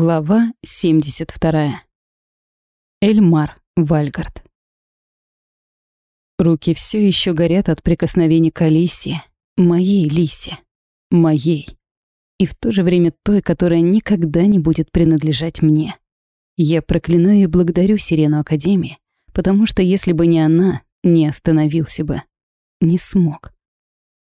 Глава 72. Эльмар Вальгард. Руки все еще горят от прикосновений к Алисе, моей Лисе, моей. И в то же время той, которая никогда не будет принадлежать мне. Я проклинаю и благодарю Сирену Академии, потому что если бы не она, не остановился бы. Не смог.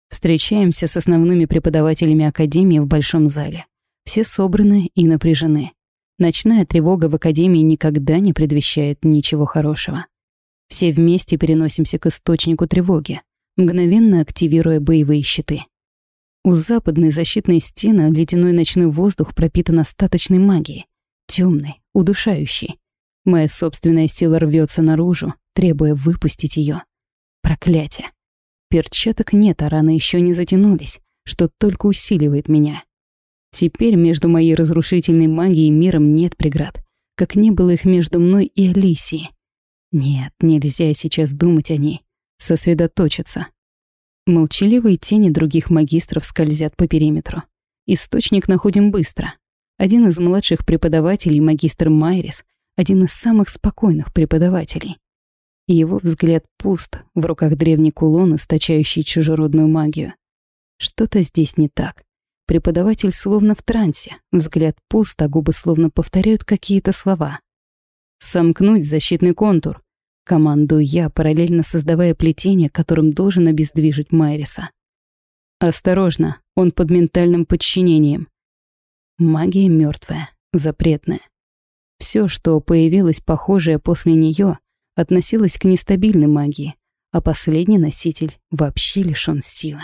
Встречаемся с основными преподавателями Академии в Большом зале. Все собраны и напряжены. Ночная тревога в академии никогда не предвещает ничего хорошего. Все вместе переносимся к источнику тревоги, мгновенно активируя боевые щиты. У западной защитной стены ледяной ночной воздух пропитан остаточной магией, темной, удушающей. Моя собственная сила рвется наружу, требуя выпустить ее. Проклятие. Перчаток нет, а раны еще не затянулись, что только усиливает меня. Теперь между моей разрушительной магией и миром нет преград, как не было их между мной и Алисией. Нет, нельзя сейчас думать о ней, сосредоточиться. Молчаливые тени других магистров скользят по периметру. Источник находим быстро. Один из младших преподавателей, магистр Майрис, один из самых спокойных преподавателей. его взгляд пуст, в руках древний кулон, источающий чужеродную магию. Что-то здесь не так. Преподаватель словно в трансе, взгляд пуст, а губы словно повторяют какие-то слова. «Сомкнуть защитный контур», — командую я, параллельно создавая плетение, которым должен обездвижить Майриса. «Осторожно, он под ментальным подчинением». Магия мертвая, запретная. Все, что появилось похожее после нее, относилось к нестабильной магии, а последний носитель вообще лишён силы.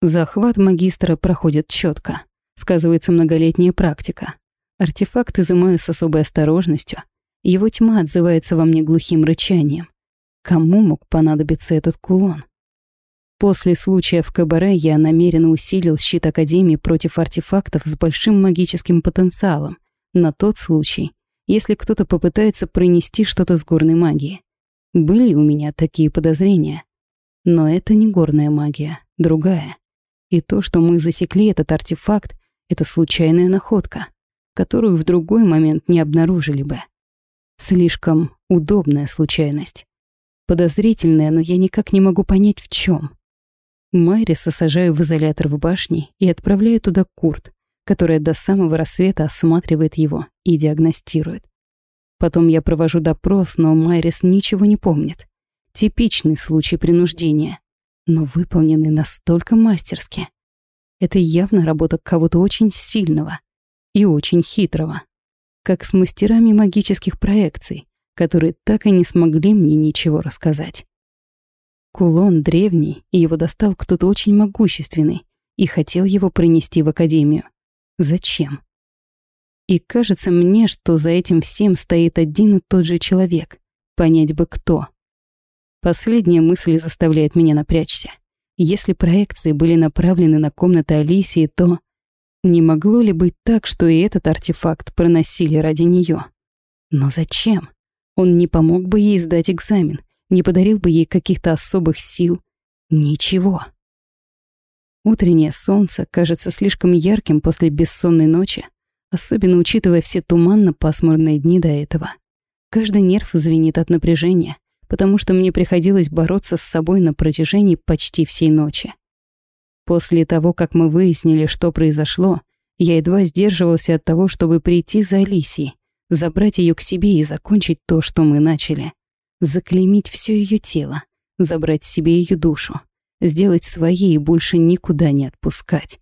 Захват магистра проходит четко. Сказывается многолетняя практика. Артефакт изымаю с особой осторожностью. Его тьма отзывается во мне глухим рычанием. Кому мог понадобиться этот кулон? После случая в Кабаре я намеренно усилил щит Академии против артефактов с большим магическим потенциалом, на тот случай, если кто-то попытается пронести что-то с горной магией. Были у меня такие подозрения. Но это не горная магия, другая. И то, что мы засекли этот артефакт, это случайная находка, которую в другой момент не обнаружили бы. Слишком удобная случайность. Подозрительная, но я никак не могу понять, в чем. Майриса сажаю в изолятор в башне и отправляю туда Курт, которая до самого рассвета осматривает его и диагностирует. Потом я провожу допрос, но Майрис ничего не помнит. Типичный случай принуждения но выполнены настолько мастерски. Это явно работа кого-то очень сильного и очень хитрого, как с мастерами магических проекций, которые так и не смогли мне ничего рассказать. Кулон древний, и его достал кто-то очень могущественный и хотел его принести в академию. Зачем? И кажется мне, что за этим всем стоит один и тот же человек. Понять бы кто. Последняя мысль заставляет меня напрячься. Если проекции были направлены на комнаты Алисии, то... Не могло ли быть так, что и этот артефакт проносили ради нее? Но зачем? Он не помог бы ей сдать экзамен, не подарил бы ей каких-то особых сил. Ничего. Утреннее солнце кажется слишком ярким после бессонной ночи, особенно учитывая все туманно-пасмурные дни до этого. Каждый нерв звенит от напряжения, потому что мне приходилось бороться с собой на протяжении почти всей ночи. После того, как мы выяснили, что произошло, я едва сдерживался от того, чтобы прийти за Алисией, забрать ее к себе и закончить то, что мы начали. Заклеймить все ее тело, забрать себе ее душу, сделать своей и больше никуда не отпускать.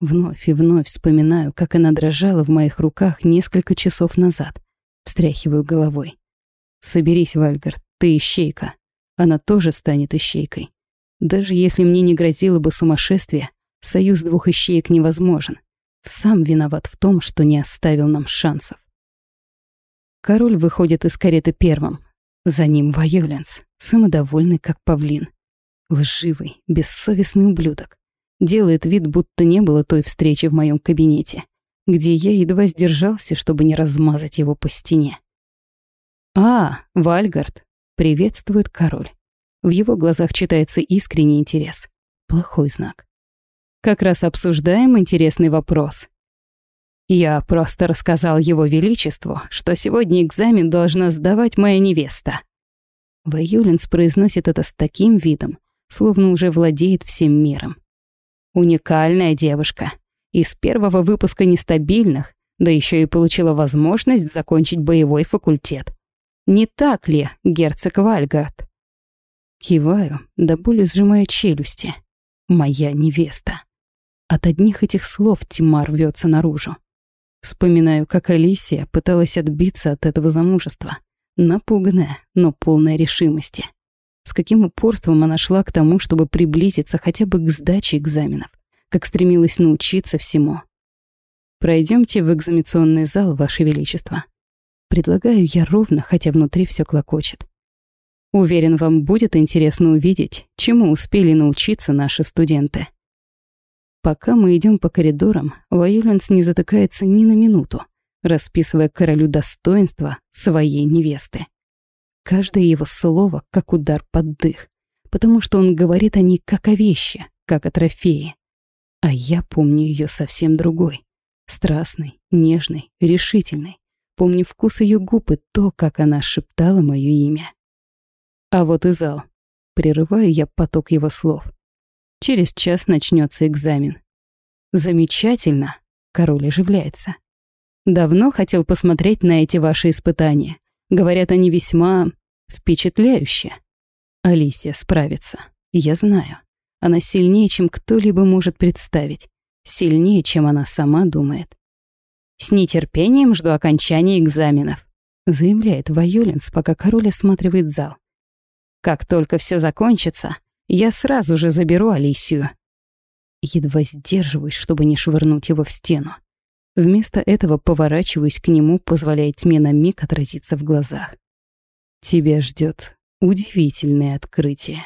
Вновь и вновь вспоминаю, как она дрожала в моих руках несколько часов назад. Встряхиваю головой. «Соберись, Вальгард, ты ищейка. Она тоже станет ищейкой. Даже если мне не грозило бы сумасшествие, союз двух ищеек невозможен. Сам виноват в том, что не оставил нам шансов. Король выходит из кареты первым. За ним Вайоленс, самодовольный, как павлин. Лживый, бессовестный ублюдок. Делает вид, будто не было той встречи в моем кабинете, где я едва сдержался, чтобы не размазать его по стене. «А, Вальгард, Приветствует король. В его глазах читается искренний интерес. Плохой знак. Как раз обсуждаем интересный вопрос. Я просто рассказал его величеству, что сегодня экзамен должна сдавать моя невеста. Ваюлинс произносит это с таким видом, словно уже владеет всем миром. Уникальная девушка. Из первого выпуска нестабильных, да еще и получила возможность закончить боевой факультет. Не так ли, герцог Вальгард? Киваю, до боли сжимая челюсти. Моя невеста. От одних этих слов тьма рвется наружу. Вспоминаю, как Алисия пыталась отбиться от этого замужества. Напуганная, но полная решимости. С каким упорством она шла к тому, чтобы приблизиться хотя бы к сдаче экзаменов, как стремилась научиться всему. Пройдемте в экзаменационный зал, Ваше Величество. Предлагаю я ровно, хотя внутри все клокочет. Уверен, вам будет интересно увидеть, чему успели научиться наши студенты. Пока мы идем по коридорам, Вайоленс не затыкается ни на минуту, расписывая королю достоинства своей невесты. Каждое его слово как удар под дых, потому что он говорит о ней как о вещи, как о трофее. А я помню ее совсем другой. Страстной, нежной, решительной. Помню вкус ее губ и то, как она шептала мое имя. А вот и зал. Прерываю я поток его слов. Через час начнется экзамен. Замечательно. Король оживляется. Давно хотел посмотреть на эти ваши испытания. Говорят, они весьма впечатляющие. Алисия справится. Я знаю. Она сильнее, чем кто-либо может представить. Сильнее, чем она сама думает. «С нетерпением жду окончания экзаменов», заявляет Вайолинс, пока король осматривает зал. «Как только все закончится, я сразу же заберу Алисию». Едва сдерживаюсь, чтобы не швырнуть его в стену. Вместо этого поворачиваюсь к нему, позволяя тьме на миг отразиться в глазах. Тебя ждет удивительное открытие.